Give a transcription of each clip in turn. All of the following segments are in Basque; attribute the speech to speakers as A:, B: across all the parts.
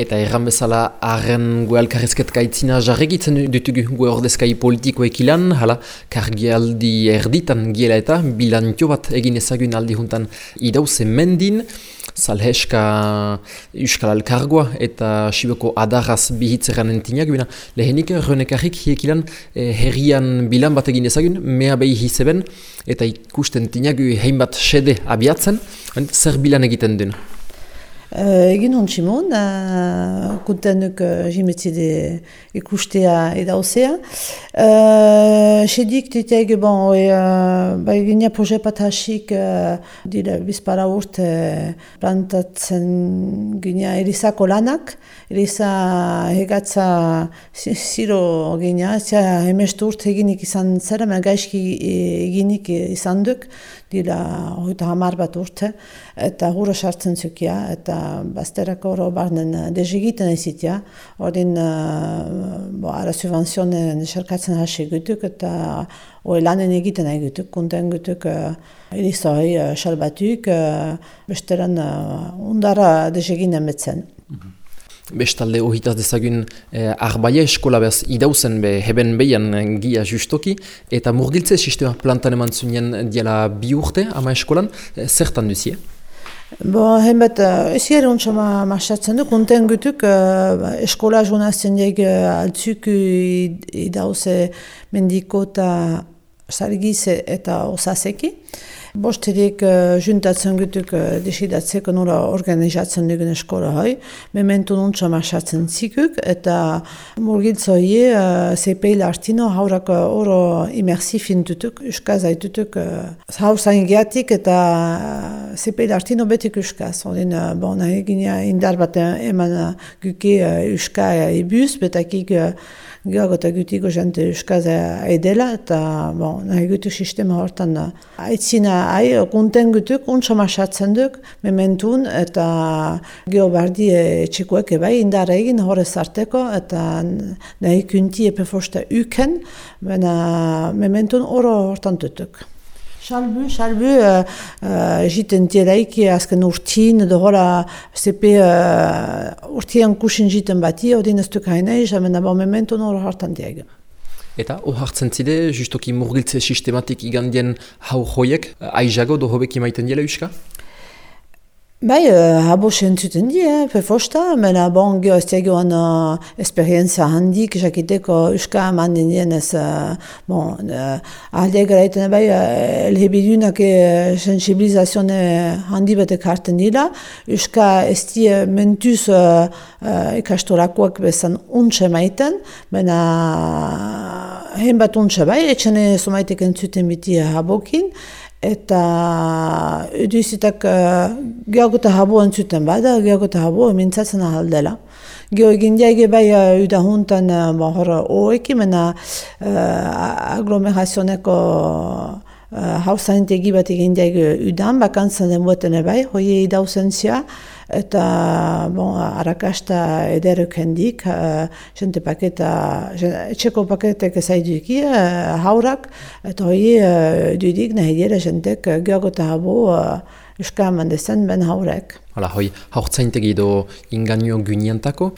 A: Eta erran bezala, arren gue alkarrezket gaitzina jarregitzen dutugu gue ordezkai politikoek ilan, hala, kargialdi erditan giela eta bilantio bat egin ezagun aldi juntan idauze mendin, salheska euskal alkargoa eta siboko adarraz bihitzeran entinak, bina lehenik renekarrik hiek ilan eh, herrian bilan bat egin ezagun, mea behi hizeben, eta ikusten tinak hein bat sede abiatzen, zer bilan egiten duen.
B: Uh, egin hon tximon, uh, kuntenuk uh, jimetzide ikustea edauzea. Uh, Sedik diteg, bon, e, uh, ba egina proje pat hasik uh, dira bizpara urte plantatzen gina erizako lanak, eriza hegatza ziro gina, zia hemestu urte eginik izan zera, gaizki eginik izan duk, dira hoita hamar bat urte, eta gura sartzen zukia, eta bazterako hori barnen uh, dezigiten ezitia, hori uh, ara subvenzionen esarkatzen hasi gutuk eta hori lanen egiten nahi gutuk, kunten gutuk uh, erizoi uh, salbatuk, uh, besteran uh, undara deziginen betzen. Mhm.
A: Bestalde ohitaz dezagun eh, arbaia eskola behaz idauzen be heben behian gia justoki eta murgiltze sistema plantan eman zunien diala bi urte ama eskolan, eh, zertan duzie?
B: Bo, hemet, uh, ez gara ontsa ma marxatzen du, konten gutuk uh, eskola jonazten diag uh, altzuk idauze mendiko eta sargiz eta osaseki. Bosterik uh, juntatzen gutuk uh, desidatzeko nola organizatzen dugun eskola hai. Memento nontsa marxatzen zikuk eta murgiltzo hie uh, zepeil artino haurak uh, oro imersif intutuk, uskaz haitutuk uh, hau zain geatik eta uh, zepeil artino betik uskaz. Odin, uh, bon, nahi gina indar bat eman uh, guke uh, uska uh, ibuz, betakik uh, gehiago eta gutiko jente euskaza edela, eta bon, nahi gutu sistema hortan aitzina ai, kunten gutuk, untsa masatzen duk, mementun, eta geho bardi etxikoek ebai, indara egin horrez arteko, eta nahi kunti epe fosta uken, baina mementun oro hortan dutuk. Salbu, salbu, uh, uh, jiten tielaiki azken urtin, edo hola, zepe uh, urtian kusin jiten bati, odin ez duk hainei, jamen abo memento nor hartan diag.
A: Eta, hor hartzen zide, justoki murgiltze sistematik igandien hau joiek, aizago do hobeki maiten diela uska?
B: Bai, uh, habo sentzuten di, eh, pefosta, mena bon, geho ez tegoan uh, esperientzia handik, jakiteko uska eman dien ez, uh, bon, uh, alde garaiten bai, uh, elhebidunak uh, sensibilizazione handi batek hartzen dira, uska ez di uh, mentuz uh, uh, ikastorakoak bezan untxe maiten, mena hen bat untxe bai, etxene somaitek entzuten biti habokin, Eta eduzitak uh, geogota habo entzuten bada, geogota habo mintzatzen ahaldela. Geo egin diage bai uh, uda juntan uh, hor oeki, mena uh, aglomerazioneko uh, hausaintegi bat egin diage udan, bakantzen den bai, hoi idauzen zia, eta bon, arakasta ederuk hendik, uh, jente paketa, etxeko paketek ezaiduki, uh, haurak, eta hoi uh, dudik nahi dira jentek uh, geogota habo uh, Euska eman dezen ben haurek.
A: Hala, hoi, haurtzaintegi do inganio gyniantako,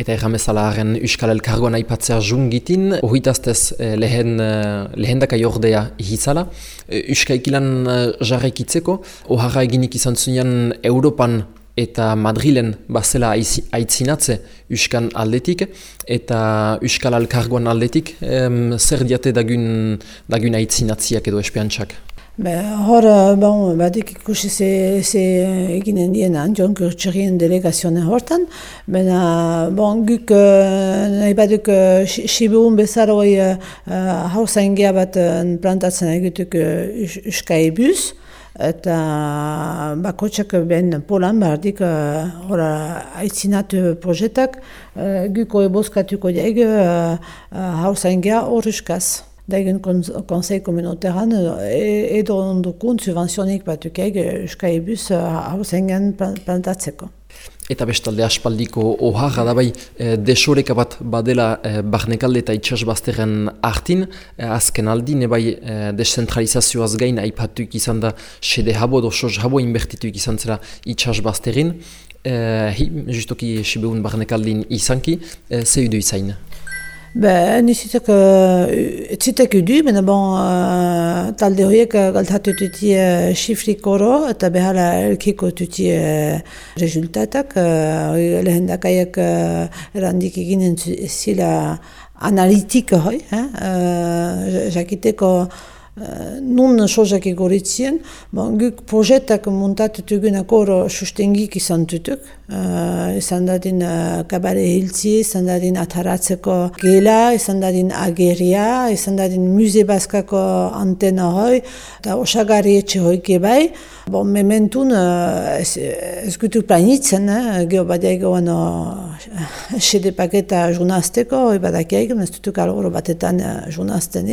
A: eta erramezala haren Euskal Elkargoan aipatzea jungitin, ohitaztez eh, lehen, eh, lehendaka jordea hizala. Euska ikilan eh, jarrekitzeko, oharra eginik izan zunean Europan eta Madrilen bazela aitzinatze Euskan aldetik eta Euskal Alkargoan aldetik em, zer diate dagun, dagun aitzinatziak edo espiantxak?
B: Be, hor, bon, badik ikusi ze, ze eginen dien Antion Kurtsurien delegazioen hortan, bena, bon, guk nahi baduk Sibuun bezaroi uh, hausain bat plantatzen egituk Euskai bus, eta bakotsak ben polan bardik uh, hora aitzinatu projetak uh, guko eboskatuko diag uh, uh, hausaingia horrezkaz. Daigen konsei komunoteran edo ondukun subvenzionik batukeg euska ebus hausaingen plantatzeko.
A: Eta bestalde aspaldiko oharra da bai e, desoreka bat badela e, barnekalde eta itxasbazteren hartin, e, azken aldin bai e, descentralizazioaz gain aipatuik izan da sede habo do soz habo inbertituik izan zera itxasbazterin, e, justoki sibeun barnekaldin izanki, e, zeu izain.
B: Ben, nizitek, uh, etzitek udu, baina bon, uh, talde horiek uh, galtatu tuti uh, xifri koro, eta behala elkiko tuti uh, rezultatak. Uh, lehen dakaiak uh, erandik eginen zila analitika hoi, eh? uh, jakiteko nun sozak egoritzien, bon, guk projetak montatutugun akor sustengik izan tutuk, uh, izan dadin uh, kabare hiltzi, izan dadin ataratzeko gela, izan dadin ageria, izan dadin muze baskako antena hoi, eta osagari etxe hoike bai, bon, mementun uh, ez, ez gutuk planitzen, eh? geho badia egoan sede paketa jurnazteko, badakiaik, ez dutuk algoro batetan jurnazten,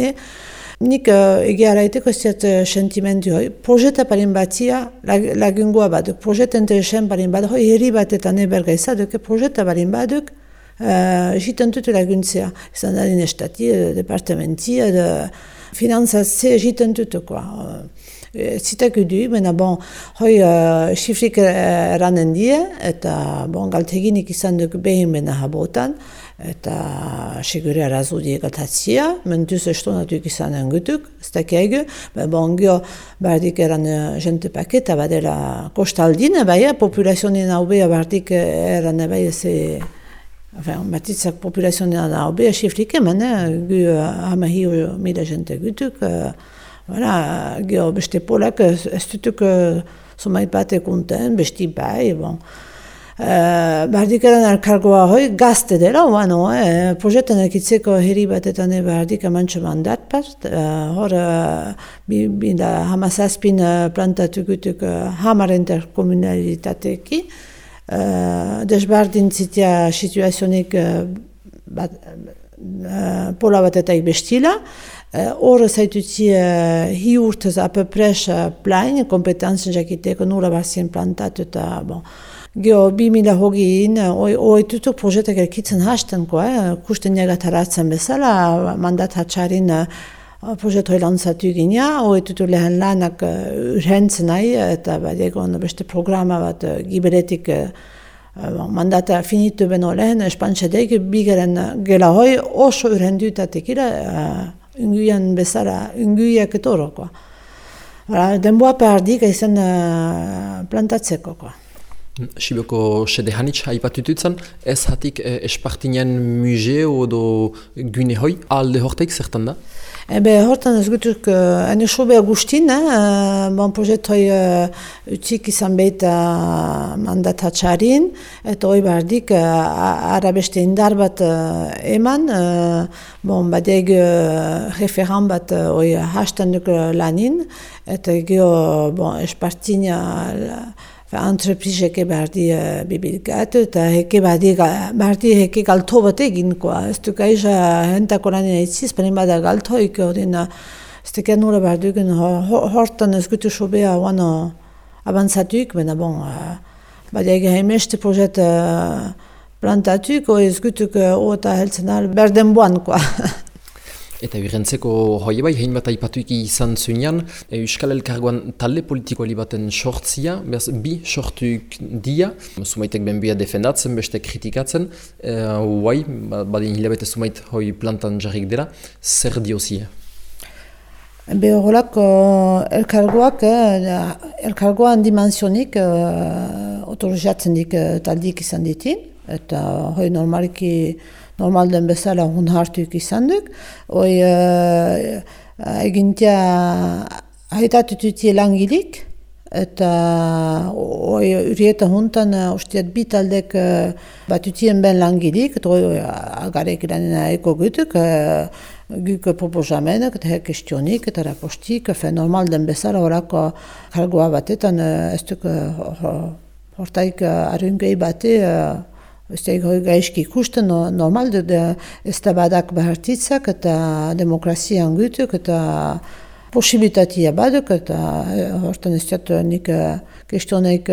B: Nik uh, egia araiteko ez ziat uh, sentimentu hoi. Projeta parin batzia lagungoa baduk. Projeta interesen parin baduk. Hoi herri bat eta neberga izaduk. Projeta parin baduk. Uh, Jiten tutu laguntzea. Izan da din estati, departamenti, de finanzatze jiten tutu. Zitak udu, baina bon, hoi uh, xifrik eranen die, eta bon, galteginik izan duk behin bena habotan eta segure arazudi egatatzia, mentuz estonatuik izanen gutuk, ez dakiaigu, ba, bon, gio, bardik eran eh, jente paketa, badela kostaldin, bai, populazionin hau beha bardik eran bai, ze, enfin, batitzak populazionin hau beha xifrik eman, gu hamahi mila jente gutuk, voilà, gio, beste polak, ez dutuk, Zomait bate konten, besti bai, bon. Bardikaren elkargoa hoi gazte dela, oan no, eh? projetan ekitzeko herri batetan e bardik amantxo mandat part, uh, hor uh, binda hamazazpin uh, plantatu gutuk uh, hamar interkomunalitateki, uh, desbardin zitia situazionik uh, bat, uh, pola batetaik bestila, Hor uh, zaitutzi uh, hi urtez apepres plain, kompetenzen jakiteko nula barzien plantatu eta bon, Gio, bi mila hogin, oi tutuk projetak erkitzen hasten, eh? kusten negat haratzen bezala, mandat hatxarin projet hoi lanzatu gina, oi tutuk lehen lanak urhentzen nahi, eta badiegon beste programa bat giberetik uh, mandata finitu beno lehen, espantxedek, bigaren gela hoi oso urhendutatekira, uh, unguian bezala, unguiak etoro. Denboa perdik izan uh, plantatzeko.
A: Siboko sede hanitz haipatututzen, ez hatik eh, espartinen museo edo gune hoi, alde horteik zertan da?
B: Ebe hortan ez gutuk, uh, ene sobe agustin, eh, bon projet hoi uh, utzik izan behita mandat hatxarin, eta hoi bardik uh, arabeste indar bat uh, eman, uh, bon badeg uh, referan bat hoi uh, hastan duk lanin, eta geho bon, espartina entrepriseke bardi uh, bibilgatu eta heke bardi, bardi heke galto bat egin, koa. Ez duk aiza hentako lan eitziz, panin bada galto eko, dina, ez duk nure bardi egin, hortan ez gutu sobea wano avantzatuik, bena bon, badi ege haimeste projet plantatuik, o ez gutuk ota heltzen al berden buan, koa.
A: Eta birentzeko hoi bai, hein bat aipatuik izan zuenean, e, Euskal Elkargoan talde politikoali baten sortzia, behaz bi sortuk dia, sumaitek ben bia defendatzen, beste kritikatzen, e, huai, ba, badin hilabete sumait hoi plantan jarrik dela, zer diozia?
B: Be horrelak elkargoak, eh, elkargoan dimensionik eh, otorizatzen dik eh, taldik izan ditin, eta hoi normaliki normal den bezala hun hartuik izan duk. Hoi uh, egintia haitatututie langilik, eta hoi urieta huntan uh, ustiat bitaldek uh, batutien ben langilik, eta hoi agarek iranena eko gutuk, uh, guk proposamenak, eta kestionik, eta rapostik, fe normal den bezala horako kargoa batetan, ez duk hortaik arungei bate, da gaizki ikusten, no, normal dut ez da badak behartitzak eta demokrazian gutuk eta posibilitatea baduk eta hortan ez dut nik kestioneik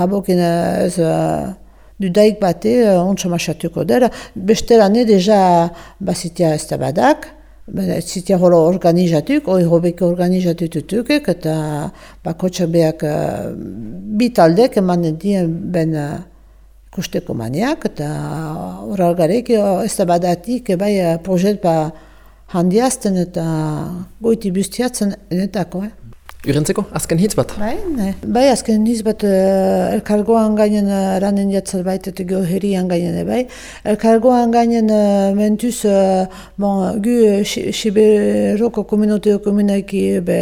B: habokin ez dudaik bate ontsa masatuko dela. Beste lan deja bazitia ez da badak, zitia holo organizatuk, oi hobeko organizatututuk, eta bakotxak beak bi taldek eman dien ben kusteko maniak, eta horregarek ez da badatik, bai projet ba handiazten eta goiti bustiatzen enetako. Eh?
A: Urentzeko, azken hitz bat?
B: Bai, ne. bai azken hitz bat uh, elkargoan gainen uh, ranen jatzal baita eta geoherian gainen, bai. Elkargoan gainen uh, mentuz, uh, bon, gu Siberoko uh, komunoteo komunaiki be,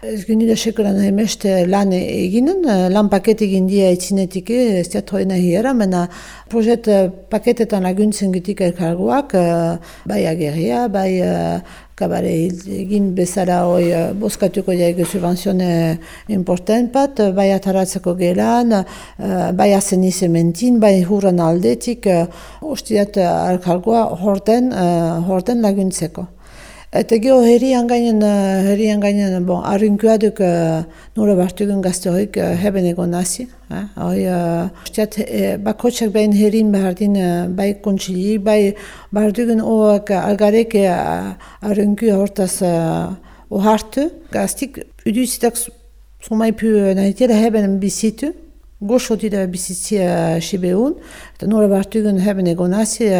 B: Ez gini sekuran hemeste lan eginen, lan paket egin dia etzinetik ez diatoena hiera, mena projet paketetan laguntzen gitik elkargoak, bai ageria, bai kabare egin bezala hoi boskatuko jaik subvenzione important bat, bai ataratzeko gelan, bai azen izementin, bai hurran aldetik, hostiat elkargoa horten, horten laguntzeko. Eta geho herrian gainen, herrian gainen, bon, arrinkua duk uh, nore bartugun gazte horiek uh, heben egon nazi. Eh? Hoi, uh, bakotxak behin herrin behar din, uh, bai kontsili, bai bartugun oak algarek uh, arrinkua hortaz uh, ohartu. Gaztik, uduzitak sumaipu nahitela heben bizitu. Goxo dira bizitzia sibeun, eta nore bartugun heben egon nazi,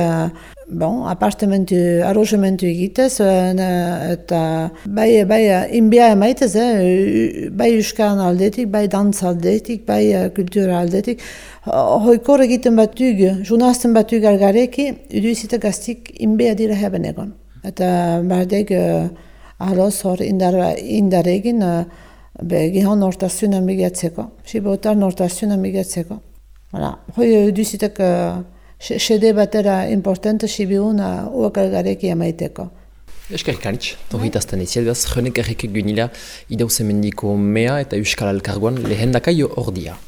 B: bon, apartamentu, arrozamentu egitez, eta bai, bai, inbia emaitez, eh, bai uskan aldetik, bai dantz aldetik, bai kultura aldetik. Hoikor egiten batug, junazten batug algareki, uduzita gaztik inbia dira heben egon. Eta bardek, uh, aloz hor indar, indar egin, uh, be, gihon nortazioa migatzeko. Sibotar nortazioa migatzeko. Voilà. Hoi uduzitak... Uh, Sede batera importante sibiuna uakalgareki amaiteko.
A: Esker kanitz, tohitazten iziel behaz, jonek errek gunila idauze mendiko mea eta euskal alkargoan lehendakaio ordia.